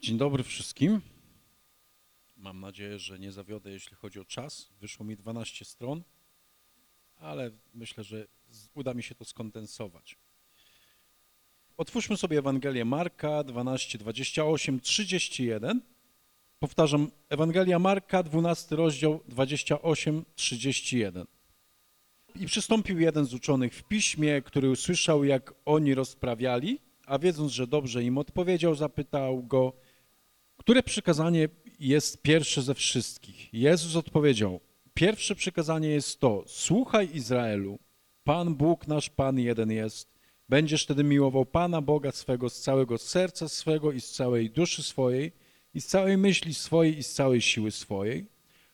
Dzień dobry wszystkim. Mam nadzieję, że nie zawiodę, jeśli chodzi o czas. Wyszło mi 12 stron, ale myślę, że uda mi się to skondensować. Otwórzmy sobie Ewangelię Marka 12, 28, 31. Powtarzam, Ewangelia Marka, 12 rozdział, 28, 31. I przystąpił jeden z uczonych w piśmie, który usłyszał, jak oni rozprawiali, a wiedząc, że dobrze im odpowiedział, zapytał go, które przykazanie jest pierwsze ze wszystkich? Jezus odpowiedział, pierwsze przykazanie jest to, słuchaj Izraelu, Pan Bóg nasz Pan jeden jest, będziesz wtedy miłował Pana Boga swego z całego serca swego i z całej duszy swojej i z całej myśli swojej i z całej siły swojej.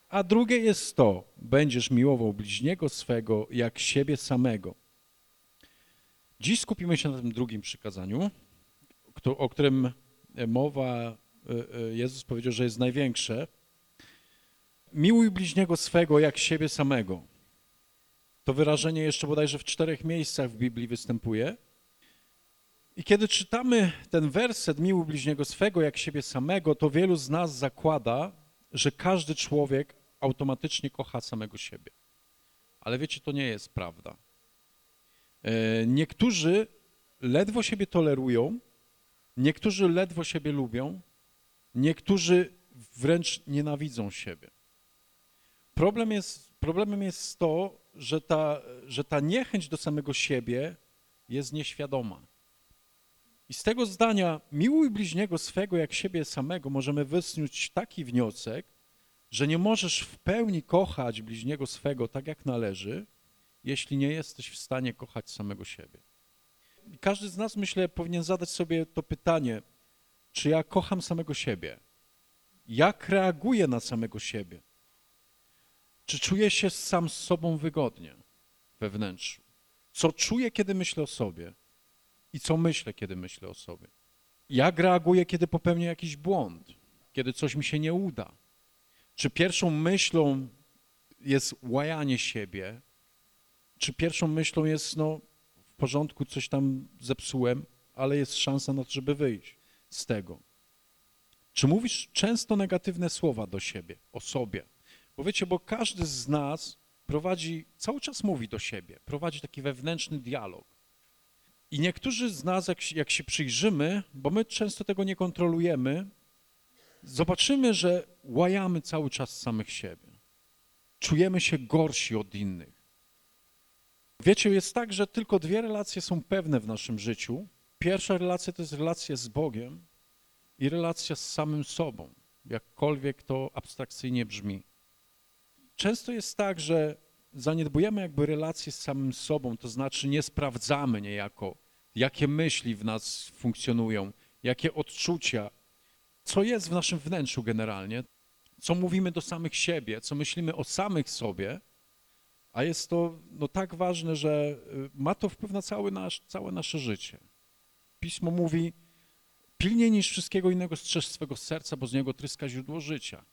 A drugie jest to, będziesz miłował bliźniego swego jak siebie samego. Dziś skupimy się na tym drugim przykazaniu, o którym mowa, Jezus powiedział, że jest największe. Miłuj bliźniego swego jak siebie samego. To wyrażenie jeszcze bodajże w czterech miejscach w Biblii występuje. I kiedy czytamy ten werset miłuj bliźniego swego jak siebie samego, to wielu z nas zakłada, że każdy człowiek automatycznie kocha samego siebie. Ale wiecie, to nie jest prawda. E, Niektórzy ledwo siebie tolerują, niektórzy ledwo siebie lubią, niektórzy wręcz nienawidzą siebie. Problem jest, problemem jest to, że ta, że ta niechęć do samego siebie jest nieświadoma. I z tego zdania miłuj bliźniego swego jak siebie samego możemy wysnuć taki wniosek, że nie możesz w pełni kochać bliźniego swego tak jak należy, jeśli nie jesteś w stanie kochać samego siebie. I każdy z nas, myślę, powinien zadać sobie to pytanie, czy ja kocham samego siebie? Jak reaguję na samego siebie? Czy czuję się sam z sobą wygodnie we wnętrzu? Co czuję, kiedy myślę o sobie? I co myślę, kiedy myślę o sobie? Jak reaguję, kiedy popełnię jakiś błąd? Kiedy coś mi się nie uda? Czy pierwszą myślą jest łajanie siebie? Czy pierwszą myślą jest, no, w porządku, coś tam zepsułem, ale jest szansa na to, żeby wyjść z tego? Czy mówisz często negatywne słowa do siebie, o sobie? Bo wiecie, bo każdy z nas prowadzi, cały czas mówi do siebie, prowadzi taki wewnętrzny dialog. I niektórzy z nas, jak, jak się przyjrzymy, bo my często tego nie kontrolujemy, zobaczymy, że łajamy cały czas samych siebie. Czujemy się gorsi od innych. Wiecie, jest tak, że tylko dwie relacje są pewne w naszym życiu. Pierwsza relacja to jest relacja z Bogiem i relacja z samym sobą, jakkolwiek to abstrakcyjnie brzmi. Często jest tak, że zaniedbujemy jakby relacje z samym sobą, to znaczy nie sprawdzamy niejako, jakie myśli w nas funkcjonują, jakie odczucia, co jest w naszym wnętrzu generalnie, co mówimy do samych siebie, co myślimy o samych sobie, a jest to no, tak ważne, że y, ma to wpływ na cały nasz, całe nasze życie. Pismo mówi, pilniej niż wszystkiego innego strzeż swego serca, bo z niego tryska źródło życia.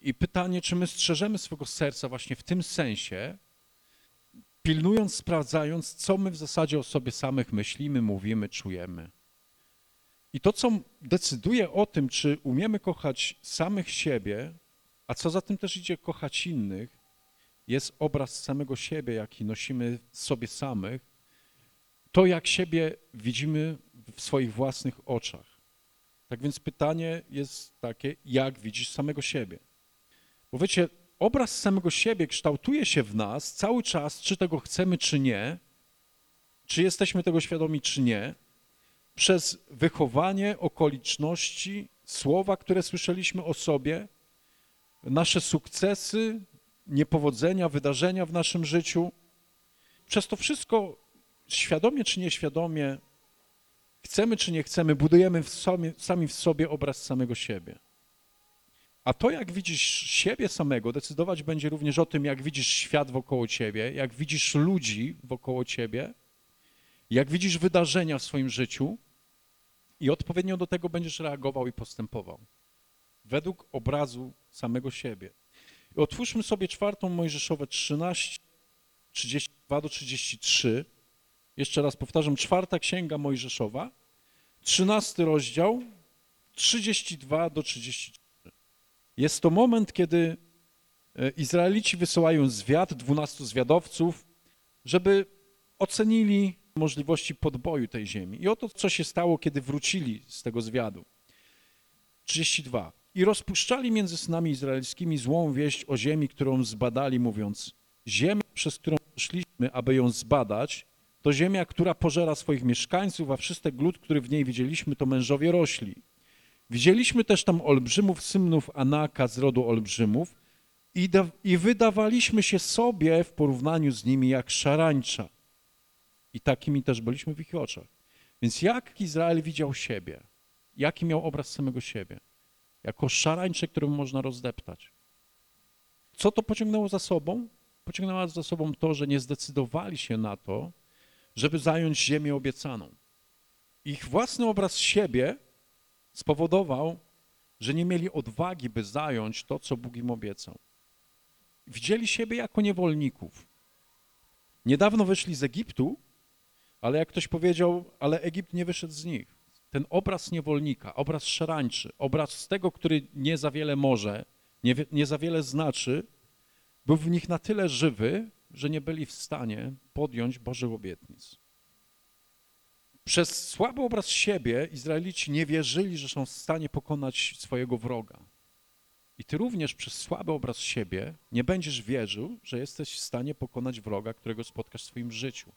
I pytanie, czy my strzeżemy swego serca właśnie w tym sensie, pilnując, sprawdzając, co my w zasadzie o sobie samych myślimy, mówimy, czujemy. I to, co decyduje o tym, czy umiemy kochać samych siebie, a co za tym też idzie kochać innych, jest obraz samego siebie, jaki nosimy sobie samych, to jak siebie widzimy w swoich własnych oczach. Tak więc pytanie jest takie, jak widzisz samego siebie? Bo wiecie, obraz samego siebie kształtuje się w nas cały czas, czy tego chcemy, czy nie, czy jesteśmy tego świadomi, czy nie, przez wychowanie, okoliczności, słowa, które słyszeliśmy o sobie, nasze sukcesy, niepowodzenia, wydarzenia w naszym życiu. Przez to wszystko, świadomie czy nieświadomie, chcemy czy nie chcemy, budujemy w sobie, sami w sobie obraz samego siebie. A to, jak widzisz siebie samego, decydować będzie również o tym, jak widzisz świat wokoło ciebie, jak widzisz ludzi wokoło ciebie, jak widzisz wydarzenia w swoim życiu i odpowiednio do tego będziesz reagował i postępował. Według obrazu samego siebie. I otwórzmy sobie czwartą Mojżeszowe 13, 32 do 33. Jeszcze raz powtarzam, czwarta księga Mojżeszowa, 13 rozdział, 32 do 33. Jest to moment, kiedy e, Izraelici wysyłają zwiad, 12 zwiadowców, żeby ocenili możliwości podboju tej ziemi. I oto co się stało, kiedy wrócili z tego zwiadu. 32. I rozpuszczali między synami izraelskimi złą wieść o ziemi, którą zbadali, mówiąc: Ziemia, przez którą szliśmy, aby ją zbadać, to ziemia, która pożera swoich mieszkańców, a wszystek lud, który w niej widzieliśmy, to mężowie rośli. Widzieliśmy też tam olbrzymów, symnów Anaka z rodu olbrzymów i, da, i wydawaliśmy się sobie w porównaniu z nimi jak szarańcza. I takimi też byliśmy w ich oczach. Więc jak Izrael widział siebie? Jaki miał obraz samego siebie? Jako szarańcze, którym można rozdeptać. Co to pociągnęło za sobą? Pociągnęło za sobą to, że nie zdecydowali się na to, żeby zająć ziemię obiecaną. Ich własny obraz siebie spowodował, że nie mieli odwagi, by zająć to, co Bóg im obiecał. Widzieli siebie jako niewolników. Niedawno wyszli z Egiptu, ale jak ktoś powiedział, ale Egipt nie wyszedł z nich. Ten obraz niewolnika, obraz szarańczy, obraz tego, który nie za wiele może, nie, nie za wiele znaczy, był w nich na tyle żywy, że nie byli w stanie podjąć Bożych obietnic. Przez słaby obraz siebie Izraelici nie wierzyli, że są w stanie pokonać swojego wroga. I ty również przez słaby obraz siebie nie będziesz wierzył, że jesteś w stanie pokonać wroga, którego spotkasz w swoim życiu.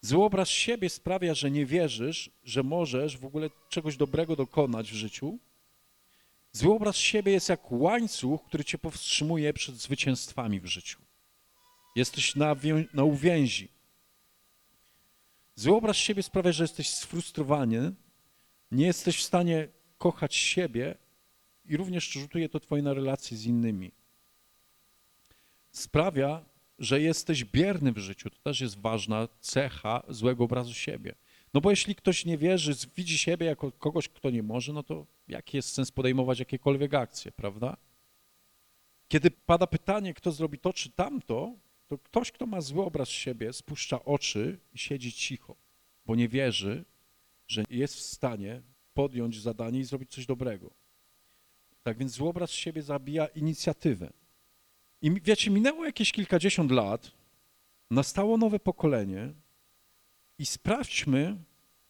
Zły obraz siebie sprawia, że nie wierzysz, że możesz w ogóle czegoś dobrego dokonać w życiu. Zły obraz siebie jest jak łańcuch, który cię powstrzymuje przed zwycięstwami w życiu. Jesteś na, na uwięzi. Zły obraz siebie sprawia, że jesteś sfrustrowany, nie jesteś w stanie kochać siebie i również rzutuje to twoje na relacje z innymi. Sprawia, że jesteś bierny w życiu. To też jest ważna cecha złego obrazu siebie. No bo jeśli ktoś nie wierzy, widzi siebie jako kogoś, kto nie może, no to jaki jest sens podejmować jakiekolwiek akcje, prawda? Kiedy pada pytanie, kto zrobi to czy tamto, to ktoś, kto ma zły obraz siebie, spuszcza oczy i siedzi cicho, bo nie wierzy, że jest w stanie podjąć zadanie i zrobić coś dobrego. Tak więc zły obraz siebie zabija inicjatywę. I wiecie, minęło jakieś kilkadziesiąt lat, nastało nowe pokolenie i sprawdźmy,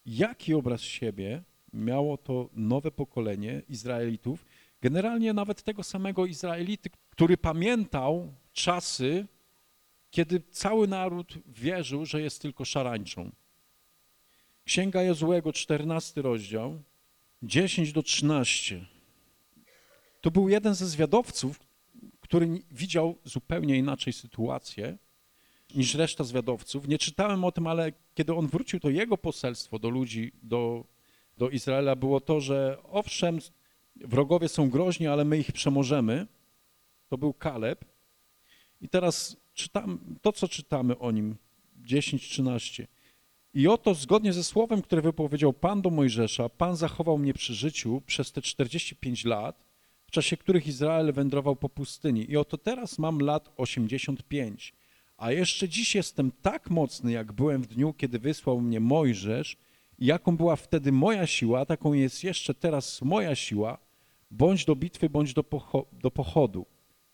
jaki obraz siebie miało to nowe pokolenie Izraelitów, generalnie nawet tego samego Izraelity, który pamiętał czasy, kiedy cały naród wierzył, że jest tylko szarańczą. Księga Jozłego, 14 rozdział, 10 do 13. To był jeden ze zwiadowców, który widział zupełnie inaczej sytuację niż reszta zwiadowców. Nie czytałem o tym, ale kiedy on wrócił, to jego poselstwo do ludzi, do, do Izraela było to, że owszem, wrogowie są groźni, ale my ich przemożemy. To był Kaleb. I teraz czytam, to, co czytamy o nim, 10-13. I oto zgodnie ze słowem, które wypowiedział Pan do Mojżesza, Pan zachował mnie przy życiu przez te 45 lat, w czasie których Izrael wędrował po pustyni. I oto teraz mam lat 85, a jeszcze dziś jestem tak mocny, jak byłem w dniu, kiedy wysłał mnie Mojżesz, i jaką była wtedy moja siła, taką jest jeszcze teraz moja siła, bądź do bitwy, bądź do, pocho do pochodu.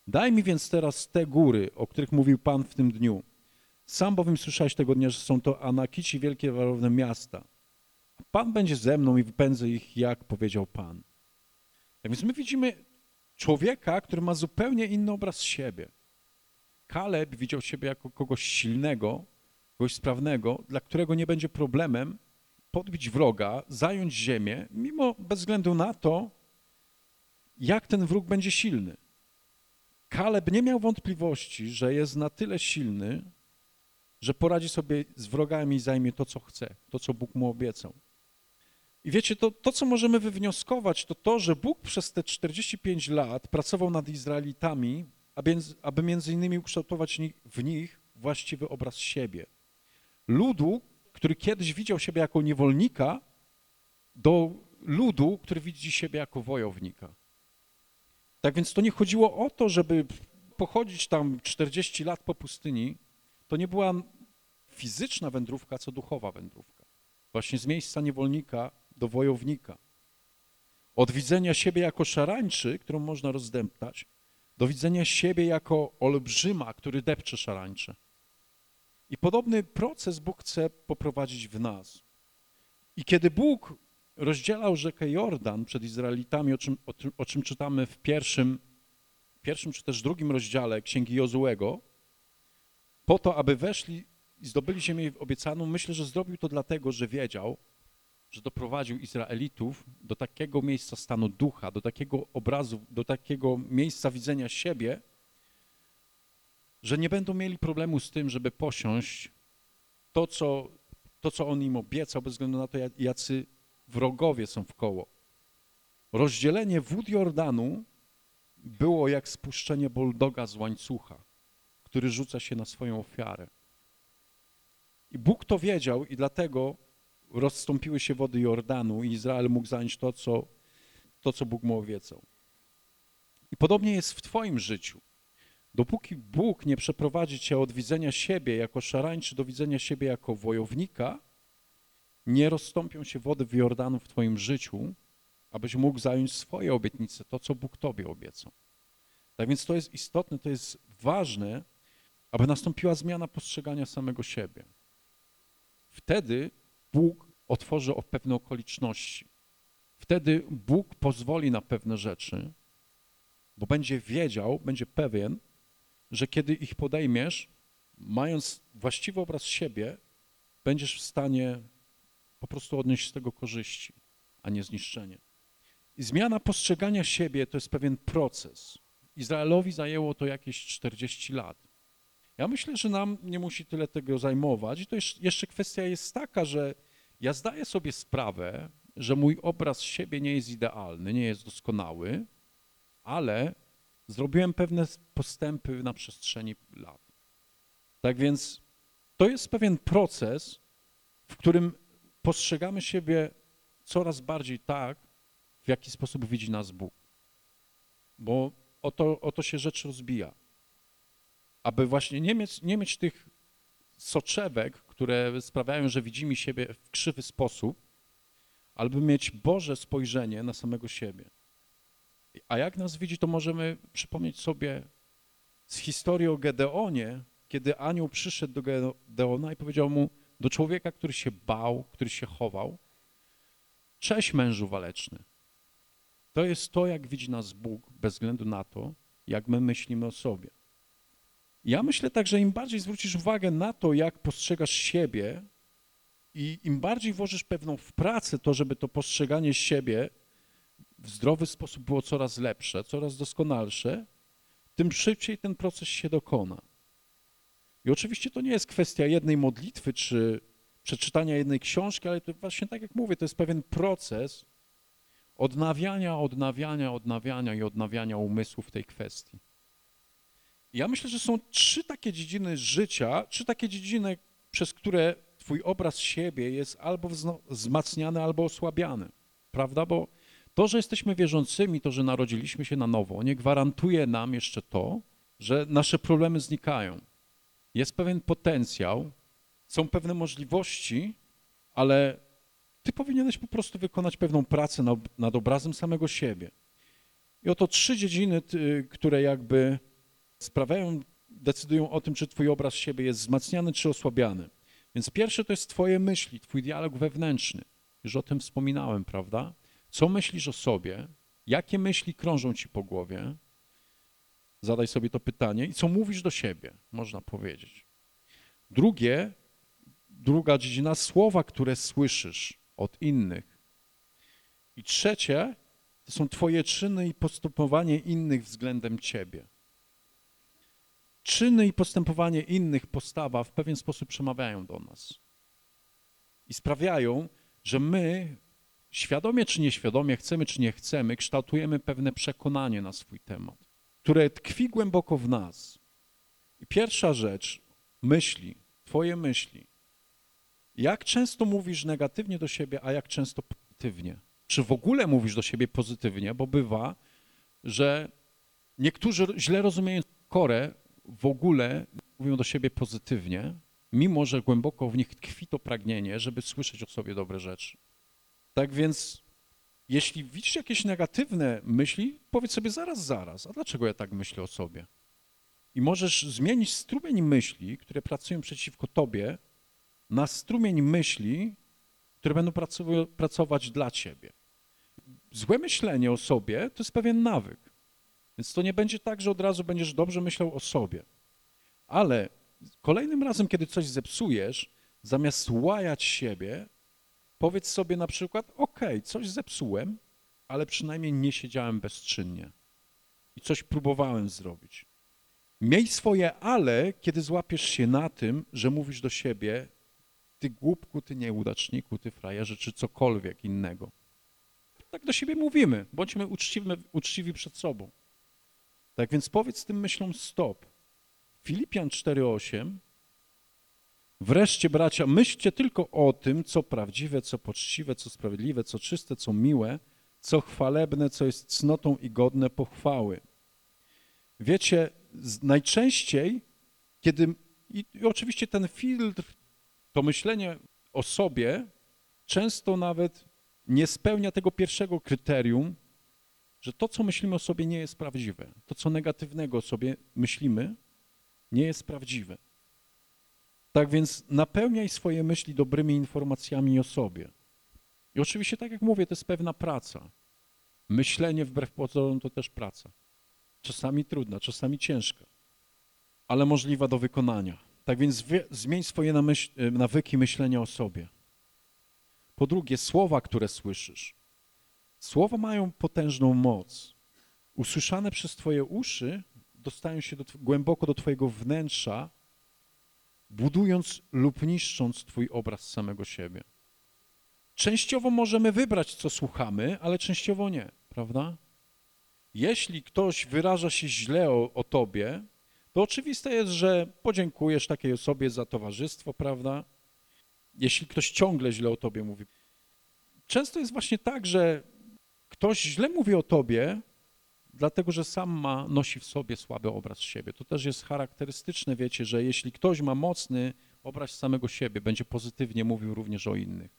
Daj mi więc teraz te góry, o których mówił Pan w tym dniu. Sam bowiem słyszałeś tego dnia, że są to Anakici, wielkie warowne miasta. Pan będzie ze mną i wypędzę ich, jak powiedział Pan. Tak więc my widzimy człowieka, który ma zupełnie inny obraz siebie. Kaleb widział siebie jako kogoś silnego, kogoś sprawnego, dla którego nie będzie problemem podbić wroga, zająć ziemię, mimo bez względu na to, jak ten wróg będzie silny. Kaleb nie miał wątpliwości, że jest na tyle silny, że poradzi sobie z wrogami i zajmie to, co chce, to, co Bóg mu obiecał. I wiecie, to, to, co możemy wywnioskować, to to, że Bóg przez te 45 lat pracował nad Izraelitami, aby między innymi ukształtować w nich właściwy obraz siebie. Ludu, który kiedyś widział siebie jako niewolnika, do ludu, który widzi siebie jako wojownika. Tak więc to nie chodziło o to, żeby pochodzić tam 40 lat po pustyni. To nie była fizyczna wędrówka, co duchowa wędrówka. Właśnie z miejsca niewolnika do wojownika. Od widzenia siebie jako szarańczy, którą można rozdeptać, do widzenia siebie jako olbrzyma, który depcze szarańcze. I podobny proces Bóg chce poprowadzić w nas. I kiedy Bóg rozdzielał rzekę Jordan przed Izraelitami, o czym, o, o czym czytamy w pierwszym, pierwszym czy też drugim rozdziale Księgi Jozułego, po to, aby weszli i zdobyli ziemię obiecaną, myślę, że zrobił to dlatego, że wiedział, że doprowadził Izraelitów do takiego miejsca stanu ducha, do takiego obrazu, do takiego miejsca widzenia siebie, że nie będą mieli problemu z tym, żeby posiąść to, co, to, co on im obiecał, bez względu na to, jacy wrogowie są wkoło. Rozdzielenie wód Jordanu było jak spuszczenie buldoga z łańcucha, który rzuca się na swoją ofiarę. I Bóg to wiedział i dlatego rozstąpiły się wody Jordanu i Izrael mógł zająć to, co, to, co Bóg mu obiecał. I podobnie jest w twoim życiu. Dopóki Bóg nie przeprowadzi cię od widzenia siebie jako szarańczy do widzenia siebie jako wojownika, nie rozstąpią się wody w Jordanu w twoim życiu, abyś mógł zająć swoje obietnice, to, co Bóg tobie obiecał. Tak więc to jest istotne, to jest ważne, aby nastąpiła zmiana postrzegania samego siebie. Wtedy Bóg otworzy o pewne okoliczności. Wtedy Bóg pozwoli na pewne rzeczy, bo będzie wiedział, będzie pewien, że kiedy ich podejmiesz, mając właściwy obraz siebie, będziesz w stanie po prostu odnieść z tego korzyści, a nie zniszczenie. I zmiana postrzegania siebie to jest pewien proces. Izraelowi zajęło to jakieś 40 lat. Ja myślę, że nam nie musi tyle tego zajmować. I to jeszcze- kwestia jest taka, że ja zdaję sobie sprawę, że mój obraz siebie nie jest idealny, nie jest doskonały, ale zrobiłem pewne postępy na przestrzeni lat. Tak więc to jest pewien proces, w którym postrzegamy siebie coraz bardziej tak, w jaki sposób widzi nas Bóg. Bo o to, o to się rzecz rozbija. Aby właśnie nie mieć, nie mieć tych soczewek, które sprawiają, że widzimy siebie w krzywy sposób, albo mieć Boże spojrzenie na samego siebie. A jak nas widzi, to możemy przypomnieć sobie z historii o Gedeonie, kiedy anioł przyszedł do Gedeona i powiedział mu, do człowieka, który się bał, który się chował, cześć mężu waleczny. To jest to, jak widzi nas Bóg, bez względu na to, jak my myślimy o sobie. Ja myślę tak, że im bardziej zwrócisz uwagę na to, jak postrzegasz siebie i im bardziej włożysz pewną w pracę to, żeby to postrzeganie siebie w zdrowy sposób było coraz lepsze, coraz doskonalsze, tym szybciej ten proces się dokona. I oczywiście to nie jest kwestia jednej modlitwy czy przeczytania jednej książki, ale to właśnie tak jak mówię, to jest pewien proces odnawiania, odnawiania, odnawiania i odnawiania umysłu w tej kwestii. I Ja myślę, że są trzy takie dziedziny życia, trzy takie dziedziny, przez które twój obraz siebie jest albo wzmacniany, albo osłabiany. Prawda? Bo to, że jesteśmy wierzącymi, to, że narodziliśmy się na nowo, nie gwarantuje nam jeszcze to, że nasze problemy znikają. Jest pewien potencjał, są pewne możliwości, ale ty powinieneś po prostu wykonać pewną pracę nad, nad obrazem samego siebie. I oto trzy dziedziny, które jakby sprawiają, decydują o tym, czy twój obraz siebie jest wzmacniany czy osłabiany. Więc pierwsze to jest twoje myśli, twój dialog wewnętrzny. Już o tym wspominałem, prawda? Co myślisz o sobie? Jakie myśli krążą ci po głowie? Zadaj sobie to pytanie. I co mówisz do siebie, można powiedzieć. Drugie, druga dziedzina, słowa, które słyszysz od innych. I trzecie, to są twoje czyny i postępowanie innych względem ciebie. Czyny i postępowanie innych, postawa w pewien sposób przemawiają do nas. I sprawiają, że my, świadomie czy nieświadomie, chcemy czy nie chcemy, kształtujemy pewne przekonanie na swój temat, które tkwi głęboko w nas. I pierwsza rzecz, myśli, twoje myśli. Jak często mówisz negatywnie do siebie, a jak często pozytywnie? Czy w ogóle mówisz do siebie pozytywnie? Bo bywa, że niektórzy źle rozumieją korę, w ogóle mówią do siebie pozytywnie, mimo że głęboko w nich tkwi to pragnienie, żeby słyszeć o sobie dobre rzeczy. Tak więc Jeśli widzisz jakieś negatywne myśli, powiedz sobie zaraz, zaraz, a dlaczego ja tak myślę o sobie? I możesz zmienić strumień myśli, które pracują przeciwko tobie, na strumień myśli, które będą pracowa- pracować dla ciebie. Złe myślenie o sobie to jest pewien nawyk. Więc to nie będzie tak, że od razu będziesz dobrze myślał o sobie. Ale kolejnym razem, kiedy coś zepsujesz, zamiast łajać siebie, powiedz sobie na przykład, ok, coś zepsułem, ale przynajmniej nie siedziałem bezczynnie i coś próbowałem zrobić. Miej swoje ale, kiedy złapiesz się na tym, że mówisz do siebie, ty głupku, ty nieudaczniku, ty frajerze, czy cokolwiek innego. Tak do siebie mówimy, bądźmy uczciwi, uczciwi przed sobą. Tak więc powiedz tym myślom stop. Filipian 4:8 Wreszcie, bracia, myślcie tylko o tym, co prawdziwe, co poczciwe, co sprawiedliwe, co czyste, co miłe, co chwalebne, co jest cnotą i godne pochwały. Wiecie, najczęściej, kiedy, i oczywiście ten filtr, to myślenie o sobie, często nawet nie spełnia tego pierwszego kryterium, że to, co myślimy o sobie, nie jest prawdziwe. To, co negatywnego o sobie myślimy, nie jest prawdziwe. Tak więc napełniaj swoje myśli dobrymi informacjami o sobie. I oczywiście, tak jak mówię, to jest pewna praca. Myślenie wbrew pozorom to też praca. Czasami trudna, czasami ciężka, ale możliwa do wykonania. Tak więc zmień swoje y, nawyki myślenia o sobie. Po drugie, słowa, które słyszysz. Słowa mają potężną moc. Usłyszane przez twoje uszy dostają się do, głęboko do twojego wnętrza, budując lub niszcząc twój obraz samego siebie. Częściowo możemy wybrać, co słuchamy, ale częściowo nie, prawda? Jeśli ktoś wyraża się źle o, o tobie, to oczywiste jest, że podziękujesz takiej osobie za towarzystwo, prawda? Jeśli ktoś ciągle źle o tobie mówi. Często jest właśnie tak, że ktoś źle mówi o tobie, dlatego że sam ma, nosi w sobie słaby obraz siebie. To też jest charakterystyczne, wiecie, że jeśli ktoś ma mocny obraz samego siebie, będzie pozytywnie mówił również o innych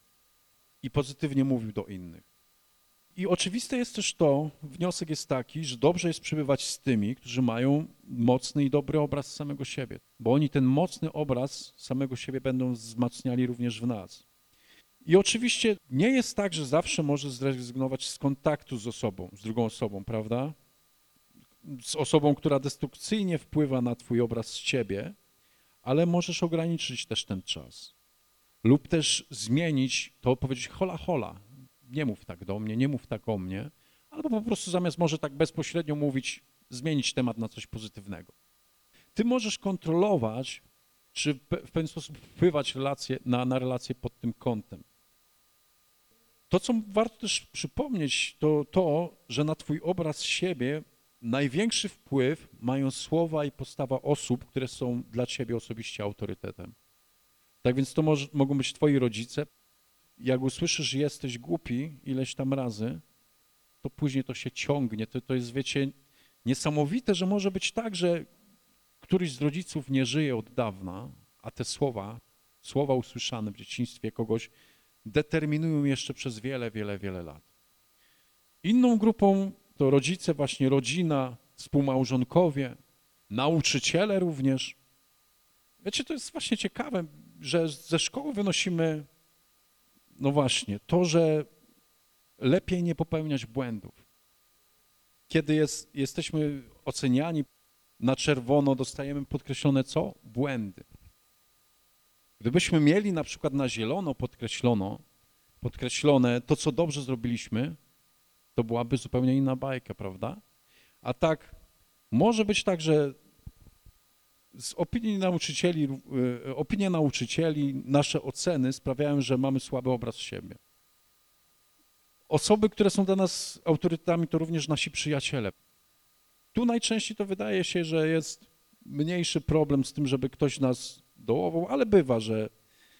i pozytywnie mówił do innych. I oczywiste jest też to, wniosek jest taki, że dobrze jest przebywać z tymi, którzy mają mocny i dobry obraz samego siebie, bo oni ten mocny obraz samego siebie będą wzmacniali również w nas. I oczywiście nie jest tak, że zawsze możesz zrezygnować z kontaktu z osobą, z drugą osobą, prawda? Z osobą, która destrukcyjnie wpływa na twój obraz z ciebie, ale możesz ograniczyć też ten czas. Lub też zmienić to, powiedzieć hola hola, nie mów tak do mnie, nie mów tak o mnie, albo po prostu zamiast może tak bezpośrednio mówić, zmienić temat na coś pozytywnego. Ty możesz kontrolować, czy w pe- w pewien sposób wpływać relacje, na, na relacje pod tym kątem. To, co warto też przypomnieć, to to, że na twój obraz siebie największy wpływ mają słowa i postawa osób, które są dla ciebie osobiście autorytetem. Tak więc to może, mogą być twoi rodzice. Jak usłyszysz, że jesteś głupi ileś tam razy, to później to się ciągnie. To, to jest, wiecie, niesamowite, że może być tak, że któryś z rodziców nie żyje od dawna, a te słowa, słowa usłyszane w dzieciństwie kogoś determinują jeszcze przez wiele, wiele, wiele lat. Inną grupą to rodzice, właśnie rodzina, współmałżonkowie, nauczyciele również. Wiecie, to jest właśnie ciekawe, że ze szkoły wynosimy, no właśnie, to, że lepiej nie popełniać błędów. Kiedy jest, jesteśmy oceniani na czerwono, dostajemy podkreślone co? Błędy. Gdybyśmy mieli na przykład na zielono podkreślono, podkreślone to, co dobrze zrobiliśmy, to byłaby zupełnie inna bajka, prawda? A tak może być tak, że z opinii nauczycieli, y, opinie nauczycieli, nasze oceny sprawiają, że mamy słaby obraz siebie. Osoby, które są dla nas autorytetami, to również nasi przyjaciele. Tu najczęściej to wydaje się, że jest mniejszy problem z tym, żeby ktoś nas dołował, ale bywa, że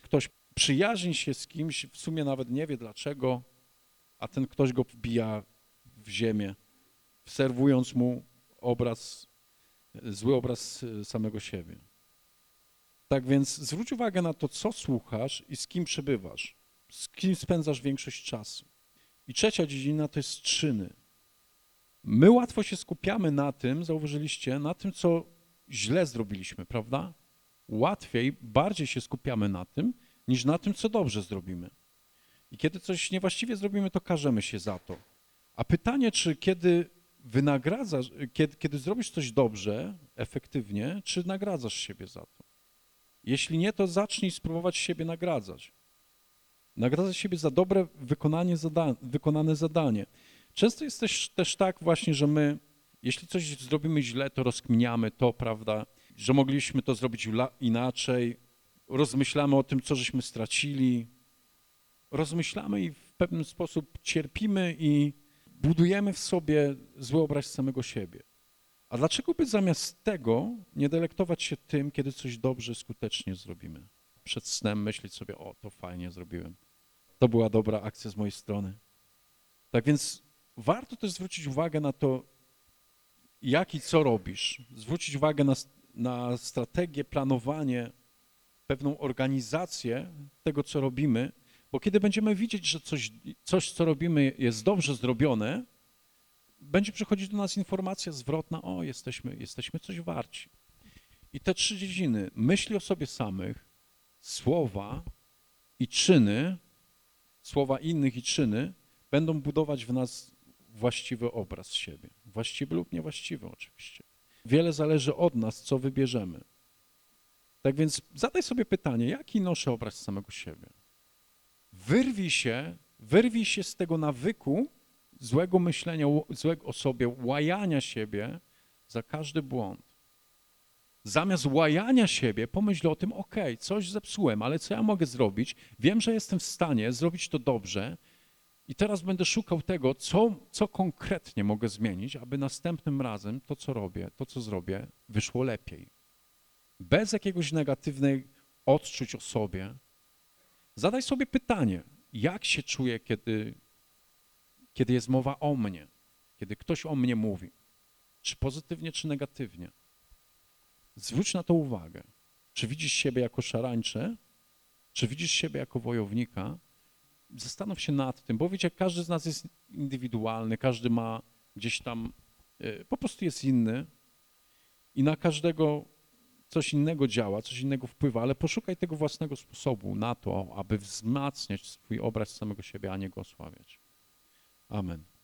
ktoś przyjaźni się z kimś, w sumie nawet nie wie dlaczego, a ten ktoś go wbija w ziemię, serwując mu obraz, zły obraz e, samego siebie. Tak więc zwróć uwagę na to, co słuchasz i z kim przebywasz, z kim spędzasz większość czasu. I trzecia dziedzina to jest czyny. My łatwo się skupiamy na tym, zauważyliście, na tym, co źle zrobiliśmy, prawda? Łatwiej, bardziej się skupiamy na tym, niż na tym, co dobrze zrobimy. I kiedy coś niewłaściwie zrobimy, to karzemy się za to. A pytanie, czy kiedy wynagradzasz, kiedy, kiedy zrobisz coś dobrze, efektywnie, czy nagradzasz siebie za to? Jeśli nie, to zacznij spróbować siebie nagradzać. Nagradzać siebie za dobre wykonanie zada wykonane zadanie. Często jest też, też tak właśnie, że my, jeśli coś zrobimy źle, to rozkminiamy to, prawda, że mogliśmy to zrobić inaczej, rozmyślamy o tym, co żeśmy stracili, rozmyślamy i w pewien sposób cierpimy i budujemy w sobie zły obraz samego siebie. A dlaczego by zamiast tego nie delektować się tym, kiedy coś dobrze, skutecznie zrobimy? Przed snem myśleć sobie, o, to fajnie zrobiłem. To była dobra akcja z mojej strony. Tak więc warto też zwrócić uwagę na to, jak i co robisz. Zwrócić uwagę na, na strategię, planowanie, pewną organizację tego, co robimy, bo kiedy będziemy widzieć, że coś, coś, co robimy, jest dobrze zrobione, będzie przychodzić do nas informacja zwrotna, o, jesteśmy, jesteśmy coś warci. I te trzy dziedziny, myśli o sobie samych, słowa i czyny, słowa innych i czyny, będą budować w nas właściwy obraz siebie. Właściwy lub niewłaściwy oczywiście. Wiele zależy od nas, co wybierzemy. Tak więc zadaj sobie pytanie, jaki noszę obraz samego siebie? Wyrwij się, wyrwij się z tego nawyku złego myślenia złego o sobie, łajania siebie za każdy błąd. Zamiast łajania siebie, pomyśl o tym, ok, coś zepsułem, ale co ja mogę zrobić? Wiem, że jestem w stanie zrobić to dobrze i teraz będę szukał tego, co, co konkretnie mogę zmienić, aby następnym razem to, co robię, to, co zrobię, wyszło lepiej. Bez jakiegoś negatywnej odczuć o sobie, Zadaj sobie pytanie, jak się czuję, kiedy, kiedy jest mowa o mnie, kiedy ktoś o mnie mówi, czy pozytywnie, czy negatywnie. Zwróć na to uwagę. Czy widzisz siebie jako szarańcze, czy widzisz siebie jako wojownika? Zastanów się nad tym, bo wiecie, każdy z nas jest indywidualny, każdy ma gdzieś tam, y, po prostu jest inny i na każdego coś innego działa, coś innego wpływa, ale poszukaj tego własnego sposobu na to, aby wzmacniać swój obraz samego siebie, a nie go osłabiać. Amen.